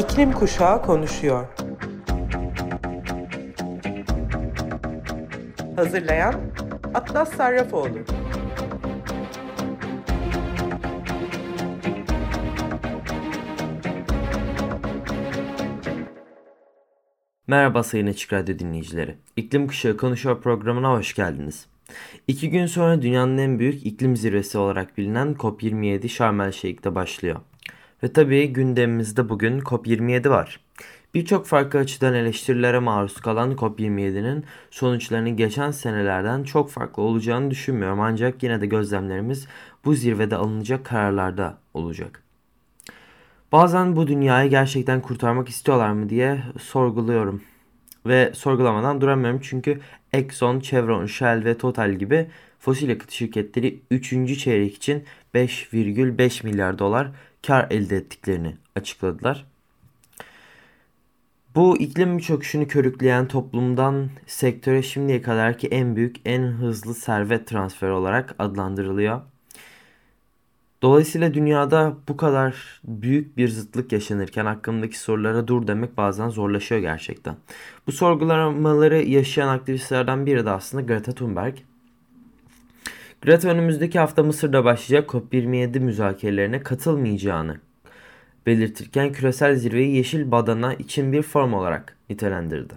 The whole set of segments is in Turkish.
İklim Kuşağı konuşuyor. Hazırlayan Atlas Sarrafoğlu. Merhaba Sayın Açık Radyo dinleyicileri. İklim Kuşağı Konuşuyor programına hoş geldiniz. İki gün sonra dünyanın en büyük iklim zirvesi olarak bilinen COP27 Şarm El Şeyh'te başlıyor. Ve tabii gündemimizde bugün COP27 var. Birçok farklı açıdan eleştirilere maruz kalan COP27'nin sonuçlarının geçen senelerden çok farklı olacağını düşünmüyorum ancak yine de gözlemlerimiz bu zirvede alınacak kararlarda olacak. Bazen bu dünyayı gerçekten kurtarmak istiyorlar mı diye sorguluyorum. Ve sorgulamadan duramıyorum çünkü Exxon, Chevron, Shell ve Total gibi fosil yakıt şirketleri 3. çeyrek için 5,5 milyar dolar kar elde ettiklerini açıkladılar. Bu iklim çöküşünü körükleyen toplumdan sektöre şimdiye kadarki en büyük, en hızlı servet transferi olarak adlandırılıyor. Dolayısıyla dünyada bu kadar büyük bir zıtlık yaşanırken hakkındaki sorulara dur demek bazen zorlaşıyor gerçekten. Bu sorgulamaları yaşayan aktivistlerden biri de aslında Greta Thunberg. Greta önümüzdeki hafta Mısır'da başlayacak COP27 müzakerelerine katılmayacağını belirtirken küresel zirveyi yeşil badana için bir form olarak nitelendirdi.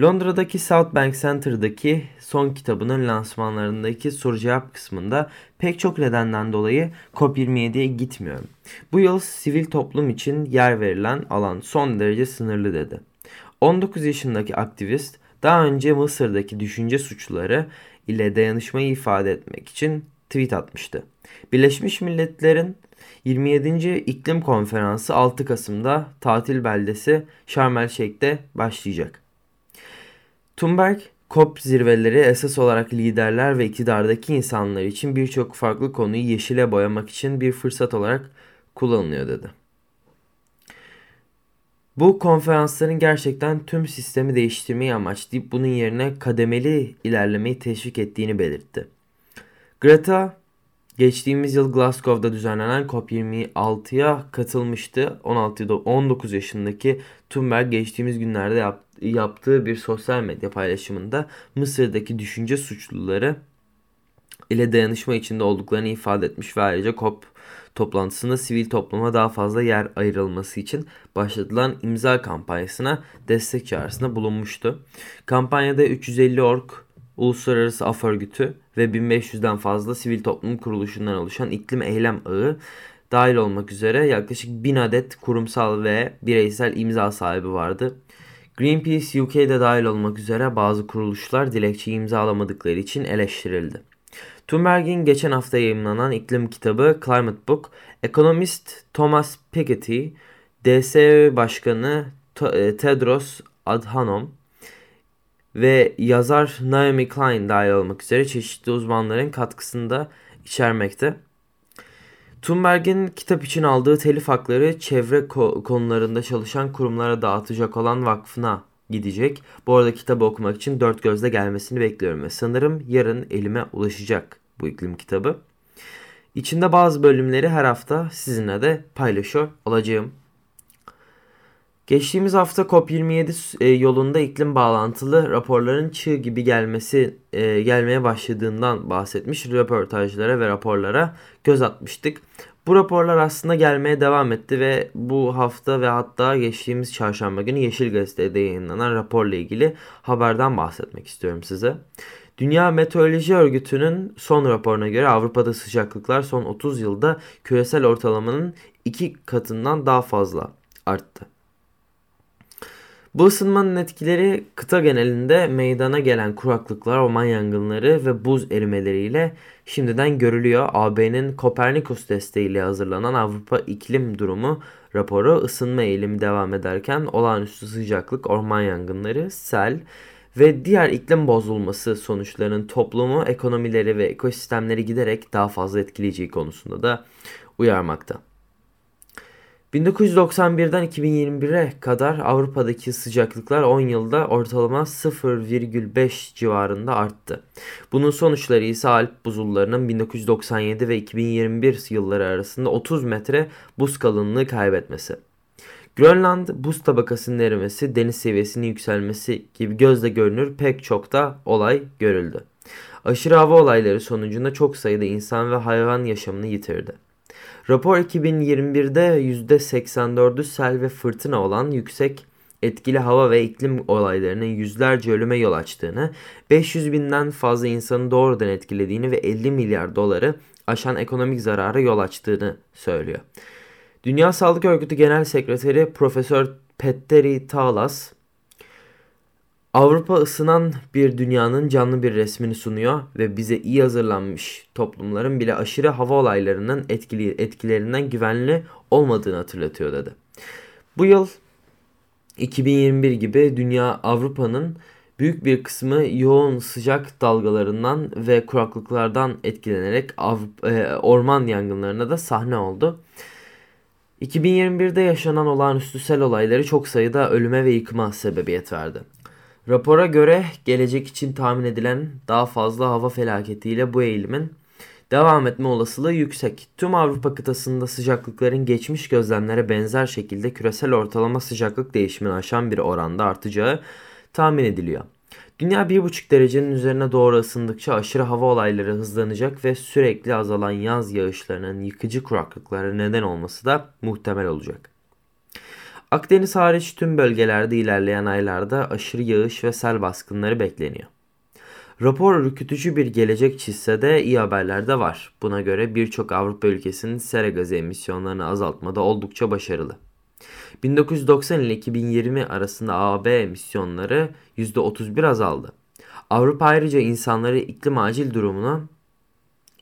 Londra'daki South Bank Center'daki son kitabının lansmanlarındaki soru cevap kısmında pek çok nedenden dolayı COP27'ye gitmiyorum. Bu yıl sivil toplum için yer verilen alan son derece sınırlı dedi. 19 yaşındaki aktivist daha önce Mısır'daki düşünce suçları ile dayanışmayı ifade etmek için tweet atmıştı. Birleşmiş Milletler'in 27. İklim Konferansı 6 Kasım'da tatil beldesi Şarm El Şeyh'te başlayacak. Thunberg, COP zirveleri esas olarak liderler ve iktidardaki insanlar için birçok farklı konuyu yeşile boyamak için bir fırsat olarak kullanılıyor dedi. Bu konferansların gerçekten tüm sistemi değiştirmeyi amaçlayıp bunun yerine kademeli ilerlemeyi teşvik ettiğini belirtti. Greta geçtiğimiz yıl Glasgow'da düzenlenen COP26'ya katılmıştı. 16 19 yaşındaki Thunberg geçtiğimiz günlerde yap, yaptığı bir sosyal medya paylaşımında Mısır'daki düşünce suçluları ile dayanışma içinde olduklarını ifade etmiş ve ayrıca COP toplantısında sivil topluma daha fazla yer ayrılması için başlatılan imza kampanyasına destek çağrısında bulunmuştu. Kampanyada 350 ork Uluslararası Af Örgütü ve 1500'den fazla sivil toplum kuruluşundan oluşan iklim eylem ağı dahil olmak üzere yaklaşık 1000 adet kurumsal ve bireysel imza sahibi vardı. Greenpeace UK'de dahil olmak üzere bazı kuruluşlar dilekçeyi imzalamadıkları için eleştirildi. Thunberg'in geçen hafta yayınlanan iklim kitabı Climate Book, ekonomist Thomas Piketty, DS Başkanı e, Tedros Adhanom ve yazar Naomi Klein dahil olmak üzere çeşitli uzmanların katkısında içermekte. Thunberg'in kitap için aldığı telif hakları çevre konularında çalışan kurumlara dağıtacak olan vakfına gidecek. Bu arada kitabı okumak için dört gözle gelmesini bekliyorum ve sanırım yarın elime ulaşacak bu iklim kitabı. İçinde bazı bölümleri her hafta sizinle de paylaşıyor olacağım. Geçtiğimiz hafta COP27 e, yolunda iklim bağlantılı raporların çığ gibi gelmesi e, gelmeye başladığından bahsetmiş röportajlara ve raporlara göz atmıştık. Bu raporlar aslında gelmeye devam etti ve bu hafta ve hatta geçtiğimiz çarşamba günü Yeşil Gazete'de yayınlanan raporla ilgili haberden bahsetmek istiyorum size. Dünya Meteoroloji Örgütü'nün son raporuna göre Avrupa'da sıcaklıklar son 30 yılda küresel ortalamanın iki katından daha fazla arttı. Bu ısınmanın etkileri kıta genelinde meydana gelen kuraklıklar, orman yangınları ve buz erimeleriyle şimdiden görülüyor. AB'nin Kopernikus desteğiyle hazırlanan Avrupa İklim Durumu raporu ısınma eğilimi devam ederken olağanüstü sıcaklık, orman yangınları, sel ve diğer iklim bozulması sonuçlarının toplumu, ekonomileri ve ekosistemleri giderek daha fazla etkileyeceği konusunda da uyarmakta. 1991'den 2021'e kadar Avrupa'daki sıcaklıklar 10 yılda ortalama 0,5 civarında arttı. Bunun sonuçları ise Alp buzullarının 1997 ve 2021 yılları arasında 30 metre buz kalınlığı kaybetmesi. Grönland buz tabakasının erimesi, deniz seviyesinin yükselmesi gibi gözle görünür pek çok da olay görüldü. Aşırı hava olayları sonucunda çok sayıda insan ve hayvan yaşamını yitirdi. Rapor 2021'de %84'ü sel ve fırtına olan yüksek etkili hava ve iklim olaylarının yüzlerce ölüme yol açtığını, 500 binden fazla insanı doğrudan etkilediğini ve 50 milyar doları aşan ekonomik zarara yol açtığını söylüyor. Dünya Sağlık Örgütü Genel Sekreteri Profesör Petteri Talas, Avrupa ısınan bir dünyanın canlı bir resmini sunuyor ve bize iyi hazırlanmış toplumların bile aşırı hava olaylarının etkili, etkilerinden güvenli olmadığını hatırlatıyor dedi. Bu yıl 2021 gibi dünya Avrupa'nın büyük bir kısmı yoğun sıcak dalgalarından ve kuraklıklardan etkilenerek Avrupa, e, orman yangınlarına da sahne oldu. 2021'de yaşanan olağanüstü sel olayları çok sayıda ölüme ve yıkıma sebebiyet verdi. Rapora göre gelecek için tahmin edilen daha fazla hava felaketiyle bu eğilimin devam etme olasılığı yüksek. Tüm Avrupa kıtasında sıcaklıkların geçmiş gözlemlere benzer şekilde küresel ortalama sıcaklık değişimini aşan bir oranda artacağı tahmin ediliyor. Dünya 1,5 derecenin üzerine doğru ısındıkça aşırı hava olayları hızlanacak ve sürekli azalan yaz yağışlarının yıkıcı kuraklıklara neden olması da muhtemel olacak. Akdeniz hariç tüm bölgelerde ilerleyen aylarda aşırı yağış ve sel baskınları bekleniyor. Rapor ürkütücü bir gelecek çizse de iyi haberler de var. Buna göre birçok Avrupa ülkesinin sera gazı emisyonlarını azaltmada oldukça başarılı. 1990 ile 2020 arasında AB emisyonları %31 azaldı. Avrupa ayrıca insanları iklim acil durumuna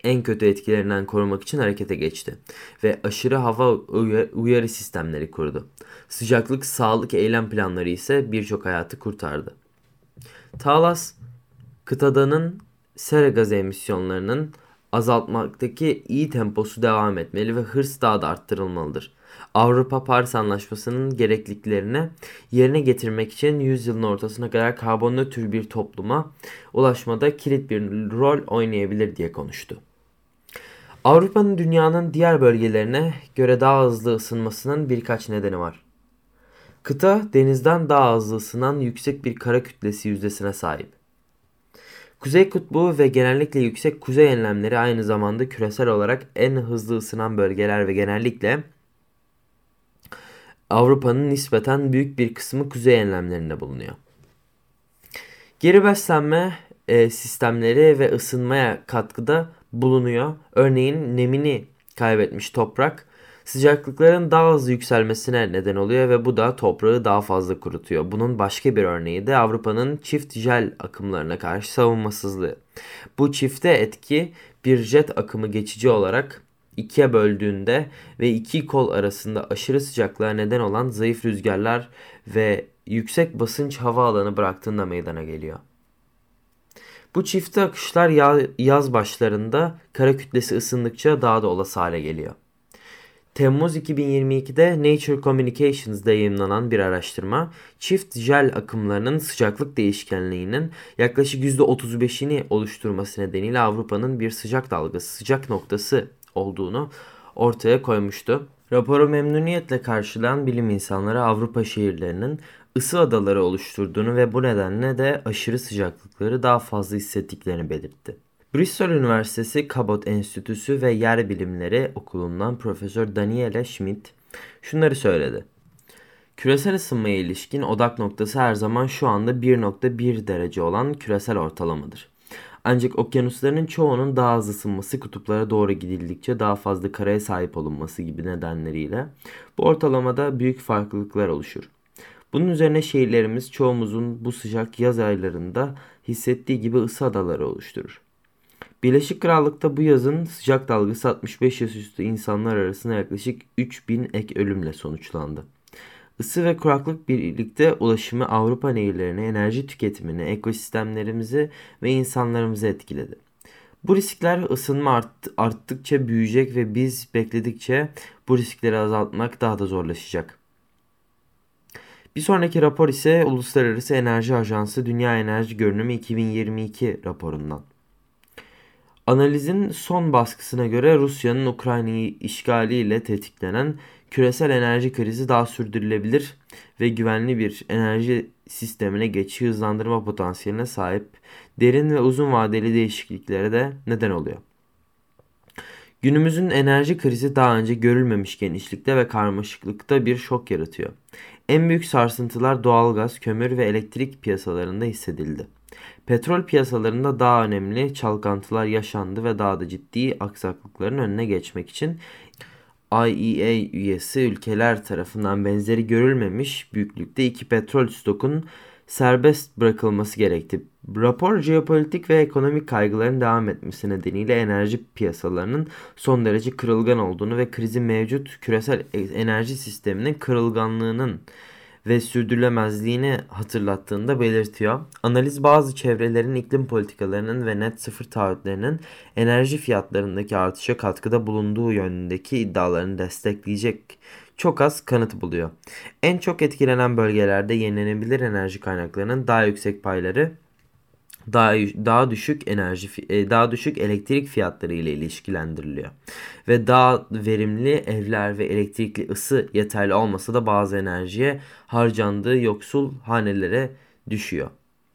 en kötü etkilerinden korumak için harekete geçti ve aşırı hava uyarı sistemleri kurdu. Sıcaklık sağlık eylem planları ise birçok hayatı kurtardı. Talas, kıtadanın sera gazı emisyonlarının azaltmaktaki iyi temposu devam etmeli ve hırs daha da arttırılmalıdır. Avrupa Paris Anlaşması'nın gerekliliklerini yerine getirmek için yüzyılın ortasına kadar karbon nötr bir topluma ulaşmada kilit bir rol oynayabilir diye konuştu. Avrupa'nın dünyanın diğer bölgelerine göre daha hızlı ısınmasının birkaç nedeni var. Kıta denizden daha hızlı ısınan yüksek bir kara kütlesi yüzdesine sahip. Kuzey kutbu ve genellikle yüksek kuzey enlemleri aynı zamanda küresel olarak en hızlı ısınan bölgeler ve genellikle Avrupa'nın nispeten büyük bir kısmı kuzey enlemlerinde bulunuyor. Geri beslenme e, sistemleri ve ısınmaya katkıda bulunuyor. Örneğin nemini kaybetmiş toprak sıcaklıkların daha hızlı yükselmesine neden oluyor ve bu da toprağı daha fazla kurutuyor. Bunun başka bir örneği de Avrupa'nın çift jel akımlarına karşı savunmasızlığı. Bu çifte etki bir jet akımı geçici olarak ikiye böldüğünde ve iki kol arasında aşırı sıcaklığa neden olan zayıf rüzgarlar ve yüksek basınç hava alanı bıraktığında meydana geliyor. Bu çifte akışlar yaz başlarında kara kütlesi ısındıkça daha da olası hale geliyor. Temmuz 2022'de Nature Communications'da yayınlanan bir araştırma, çift jel akımlarının sıcaklık değişkenliğinin yaklaşık %35'ini oluşturması nedeniyle Avrupa'nın bir sıcak dalgası, sıcak noktası olduğunu ortaya koymuştu. Raporu memnuniyetle karşılayan bilim insanları Avrupa şehirlerinin ısı adaları oluşturduğunu ve bu nedenle de aşırı sıcaklıkları daha fazla hissettiklerini belirtti. Bristol Üniversitesi Cabot Enstitüsü ve Yer Bilimleri Okulu'ndan Profesör Daniele Schmidt şunları söyledi. Küresel ısınmaya ilişkin odak noktası her zaman şu anda 1.1 derece olan küresel ortalamadır. Ancak okyanusların çoğunun daha az ısınması kutuplara doğru gidildikçe daha fazla karaya sahip olunması gibi nedenleriyle bu ortalamada büyük farklılıklar oluşur. Bunun üzerine şehirlerimiz çoğumuzun bu sıcak yaz aylarında hissettiği gibi ısı adaları oluşturur. Birleşik Krallık'ta bu yazın sıcak dalgası 65 yaş üstü insanlar arasında yaklaşık 3000 ek ölümle sonuçlandı. Isı ve kuraklık birlikte ulaşımı Avrupa nehirlerine, enerji tüketimini, ekosistemlerimizi ve insanlarımızı etkiledi. Bu riskler ısınma art, arttıkça büyüyecek ve biz bekledikçe bu riskleri azaltmak daha da zorlaşacak. Bir sonraki rapor ise Uluslararası Enerji Ajansı Dünya Enerji Görünümü 2022 raporundan. Analizin son baskısına göre Rusya'nın Ukrayna'yı işgaliyle tetiklenen küresel enerji krizi daha sürdürülebilir ve güvenli bir enerji sistemine geçişi hızlandırma potansiyeline sahip derin ve uzun vadeli değişikliklere de neden oluyor. Günümüzün enerji krizi daha önce görülmemiş genişlikte ve karmaşıklıkta bir şok yaratıyor. En büyük sarsıntılar doğalgaz, kömür ve elektrik piyasalarında hissedildi. Petrol piyasalarında daha önemli çalkantılar yaşandı ve daha da ciddi aksaklıkların önüne geçmek için IEA üyesi ülkeler tarafından benzeri görülmemiş büyüklükte iki petrol stokun serbest bırakılması gerekti. Rapor jeopolitik ve ekonomik kaygıların devam etmesi nedeniyle enerji piyasalarının son derece kırılgan olduğunu ve krizin mevcut küresel enerji sisteminin kırılganlığının ve sürdürülemezliğini hatırlattığında belirtiyor. Analiz bazı çevrelerin iklim politikalarının ve net sıfır taahhütlerinin enerji fiyatlarındaki artışa katkıda bulunduğu yönündeki iddialarını destekleyecek çok az kanıt buluyor. En çok etkilenen bölgelerde yenilenebilir enerji kaynaklarının daha yüksek payları daha daha düşük enerji e, daha düşük elektrik fiyatları ile ilişkilendiriliyor. Ve daha verimli evler ve elektrikli ısı yeterli olmasa da bazı enerjiye harcandığı yoksul hanelere düşüyor.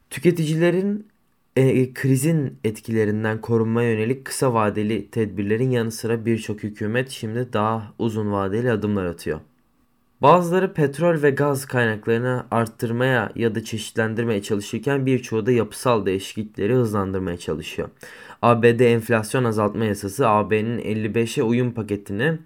Tüketicilerin e, krizin etkilerinden korunmaya yönelik kısa vadeli tedbirlerin yanı sıra birçok hükümet şimdi daha uzun vadeli adımlar atıyor. Bazıları petrol ve gaz kaynaklarını arttırmaya ya da çeşitlendirmeye çalışırken birçoğu da yapısal değişiklikleri hızlandırmaya çalışıyor. ABD enflasyon azaltma yasası AB'nin 55'e uyum paketini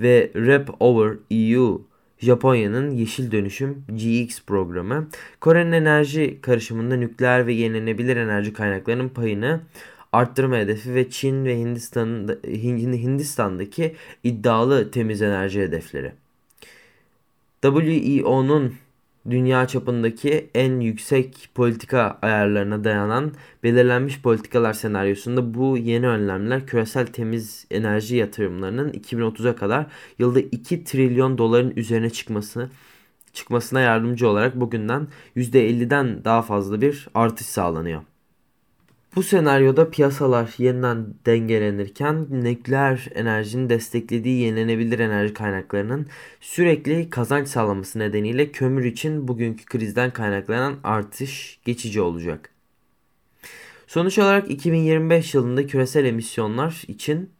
ve Rep Over EU Japonya'nın yeşil dönüşüm GX programı Kore'nin enerji karışımında nükleer ve yenilenebilir enerji kaynaklarının payını arttırma hedefi ve Çin ve Hindistan'da, Hindistan'daki iddialı temiz enerji hedefleri. WEO'nun dünya çapındaki en yüksek politika ayarlarına dayanan belirlenmiş politikalar senaryosunda bu yeni önlemler küresel temiz enerji yatırımlarının 2030'a kadar yılda 2 trilyon doların üzerine çıkması çıkmasına yardımcı olarak bugünden %50'den daha fazla bir artış sağlanıyor. Bu senaryoda piyasalar yeniden dengelenirken nükleer enerjinin desteklediği yenilenebilir enerji kaynaklarının sürekli kazanç sağlaması nedeniyle kömür için bugünkü krizden kaynaklanan artış geçici olacak. Sonuç olarak 2025 yılında küresel emisyonlar için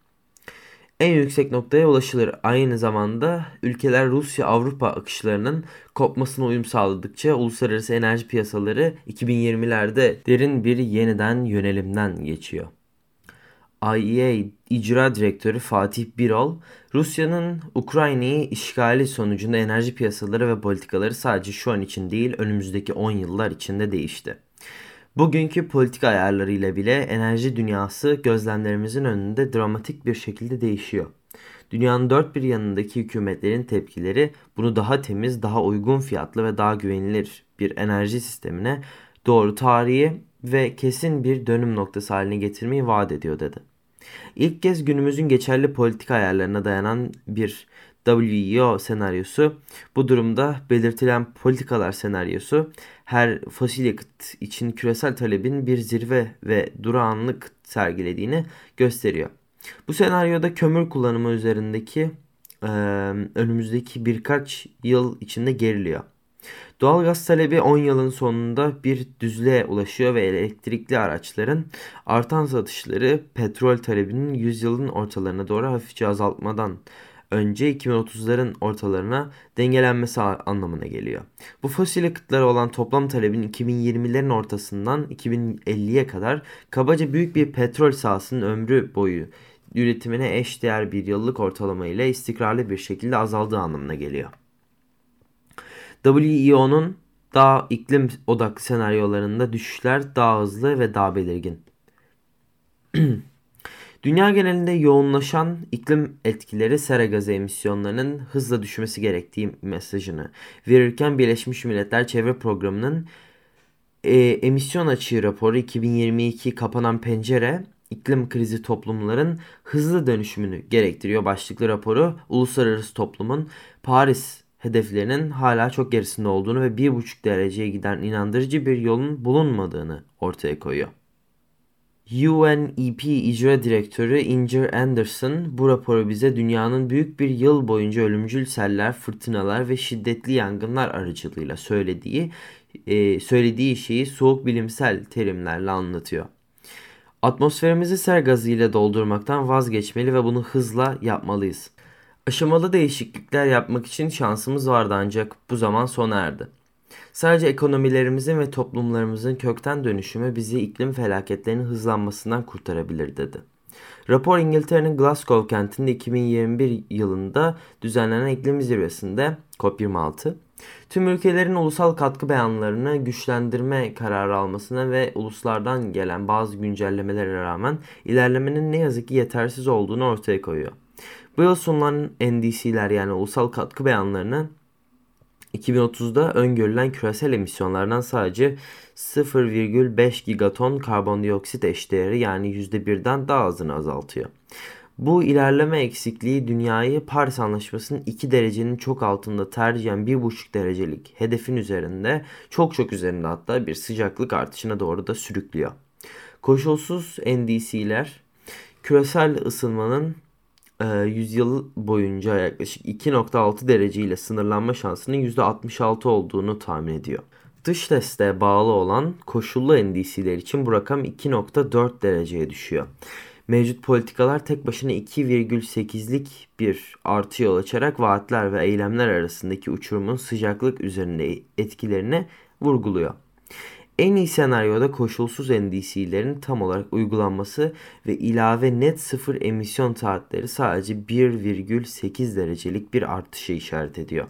en yüksek noktaya ulaşılır. Aynı zamanda ülkeler Rusya-Avrupa akışlarının kopmasına uyum sağladıkça uluslararası enerji piyasaları 2020'lerde derin bir yeniden yönelimden geçiyor. IEA İcra Direktörü Fatih Birol, Rusya'nın Ukrayna'yı işgali sonucunda enerji piyasaları ve politikaları sadece şu an için değil önümüzdeki 10 yıllar içinde değişti. Bugünkü politika ayarlarıyla bile enerji dünyası gözlemlerimizin önünde dramatik bir şekilde değişiyor. Dünyanın dört bir yanındaki hükümetlerin tepkileri bunu daha temiz, daha uygun fiyatlı ve daha güvenilir bir enerji sistemine doğru tarihi ve kesin bir dönüm noktası haline getirmeyi vaat ediyor dedi. İlk kez günümüzün geçerli politika ayarlarına dayanan bir WEO senaryosu bu durumda belirtilen politikalar senaryosu her fosil yakıt için küresel talebin bir zirve ve durağanlık sergilediğini gösteriyor. Bu senaryoda kömür kullanımı üzerindeki e, önümüzdeki birkaç yıl içinde geriliyor. Doğalgaz talebi 10 yılın sonunda bir düzlüğe ulaşıyor ve elektrikli araçların artan satışları petrol talebinin 100 yılın ortalarına doğru hafifçe azaltmadan önce 2030'ların ortalarına dengelenmesi anlamına geliyor. Bu fosil yakıtlara olan toplam talebin 2020'lerin ortasından 2050'ye kadar kabaca büyük bir petrol sahasının ömrü boyu üretimine eşdeğer bir yıllık ortalama ile istikrarlı bir şekilde azaldığı anlamına geliyor. WEO'nun daha iklim odaklı senaryolarında düşüşler daha hızlı ve daha belirgin. Dünya genelinde yoğunlaşan iklim etkileri sera gazı emisyonlarının hızla düşmesi gerektiği mesajını verirken Birleşmiş Milletler Çevre Programı'nın e, emisyon açığı raporu 2022 kapanan pencere iklim krizi toplumların hızlı dönüşümünü gerektiriyor başlıklı raporu uluslararası toplumun Paris hedeflerinin hala çok gerisinde olduğunu ve 1,5 dereceye giden inandırıcı bir yolun bulunmadığını ortaya koyuyor. UNEP İcra Direktörü Inger Anderson bu raporu bize dünyanın büyük bir yıl boyunca ölümcül seller, fırtınalar ve şiddetli yangınlar aracılığıyla söylediği e, söylediği şeyi soğuk bilimsel terimlerle anlatıyor. Atmosferimizi ser gazıyla doldurmaktan vazgeçmeli ve bunu hızla yapmalıyız. Aşamalı değişiklikler yapmak için şansımız vardı ancak bu zaman sona erdi. Sadece ekonomilerimizin ve toplumlarımızın kökten dönüşümü bizi iklim felaketlerinin hızlanmasından kurtarabilir dedi. Rapor İngiltere'nin Glasgow kentinde 2021 yılında düzenlenen iklim zirvesinde COP26 tüm ülkelerin ulusal katkı beyanlarını güçlendirme kararı almasına ve uluslardan gelen bazı güncellemelere rağmen ilerlemenin ne yazık ki yetersiz olduğunu ortaya koyuyor. Bu yıl sunulan NDC'ler yani ulusal katkı beyanlarını 2030'da öngörülen küresel emisyonlardan sadece 0,5 gigaton karbondioksit eşdeğeri yani %1'den daha azını azaltıyor. Bu ilerleme eksikliği dünyayı Paris Anlaşması'nın 2 derecenin çok altında tercihen 1,5 derecelik hedefin üzerinde çok çok üzerinde hatta bir sıcaklık artışına doğru da sürüklüyor. Koşulsuz NDC'ler küresel ısınmanın yüzyıl boyunca yaklaşık 2.6 derece ile sınırlanma şansının %66 olduğunu tahmin ediyor. Dış desteğe bağlı olan koşullu NDC'ler için bu rakam 2.4 dereceye düşüyor. Mevcut politikalar tek başına 2,8'lik bir artı yol açarak vaatler ve eylemler arasındaki uçurumun sıcaklık üzerinde etkilerini vurguluyor. En iyi senaryoda koşulsuz NDC'lerin tam olarak uygulanması ve ilave net sıfır emisyon saatleri sadece 1,8 derecelik bir artışı işaret ediyor.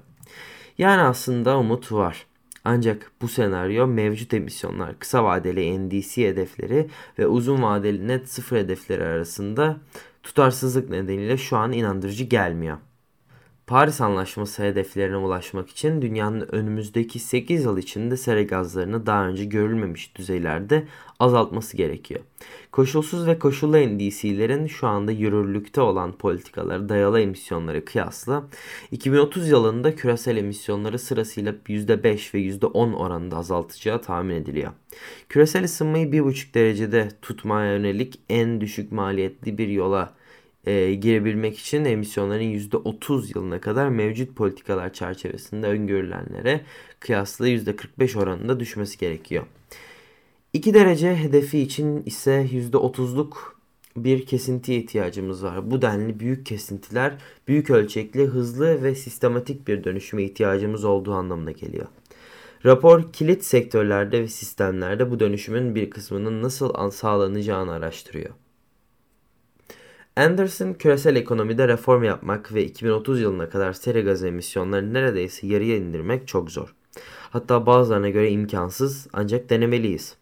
Yani aslında umut var. Ancak bu senaryo mevcut emisyonlar, kısa vadeli NDC hedefleri ve uzun vadeli net sıfır hedefleri arasında tutarsızlık nedeniyle şu an inandırıcı gelmiyor. Paris Anlaşması hedeflerine ulaşmak için dünyanın önümüzdeki 8 yıl içinde sera gazlarını daha önce görülmemiş düzeylerde azaltması gerekiyor. Koşulsuz ve koşullu NDC'lerin şu anda yürürlükte olan politikaları dayalı emisyonları kıyasla 2030 yılında küresel emisyonları sırasıyla %5 ve %10 oranında azaltacağı tahmin ediliyor. Küresel ısınmayı 1,5 derecede tutmaya yönelik en düşük maliyetli bir yola e, girebilmek için emisyonların %30 yılına kadar mevcut politikalar çerçevesinde öngörülenlere kıyasla %45 oranında düşmesi gerekiyor. 2 derece hedefi için ise %30'luk bir kesintiye ihtiyacımız var. Bu denli büyük kesintiler büyük ölçekli, hızlı ve sistematik bir dönüşüme ihtiyacımız olduğu anlamına geliyor. Rapor kilit sektörlerde ve sistemlerde bu dönüşümün bir kısmının nasıl sağlanacağını araştırıyor. Anderson küresel ekonomide reform yapmak ve 2030 yılına kadar sera gazı emisyonlarını neredeyse yarıya indirmek çok zor. Hatta bazılarına göre imkansız ancak denemeliyiz.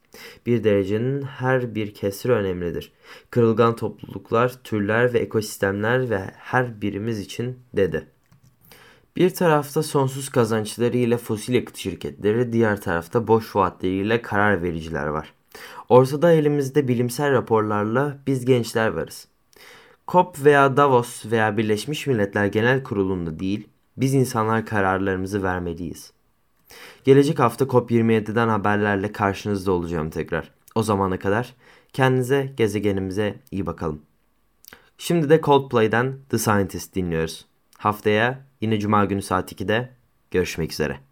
Bir derecenin her bir kesri önemlidir. Kırılgan topluluklar, türler ve ekosistemler ve her birimiz için dedi. Bir tarafta sonsuz kazançlarıyla fosil yakıt şirketleri, diğer tarafta boş vaatleriyle karar vericiler var. Ortada elimizde bilimsel raporlarla biz gençler varız. COP veya Davos veya Birleşmiş Milletler Genel Kurulu'nda değil, biz insanlar kararlarımızı vermeliyiz. Gelecek hafta COP27'den haberlerle karşınızda olacağım tekrar. O zamana kadar kendinize, gezegenimize iyi bakalım. Şimdi de Coldplay'den The Scientist dinliyoruz. Haftaya yine Cuma günü saat 2'de görüşmek üzere.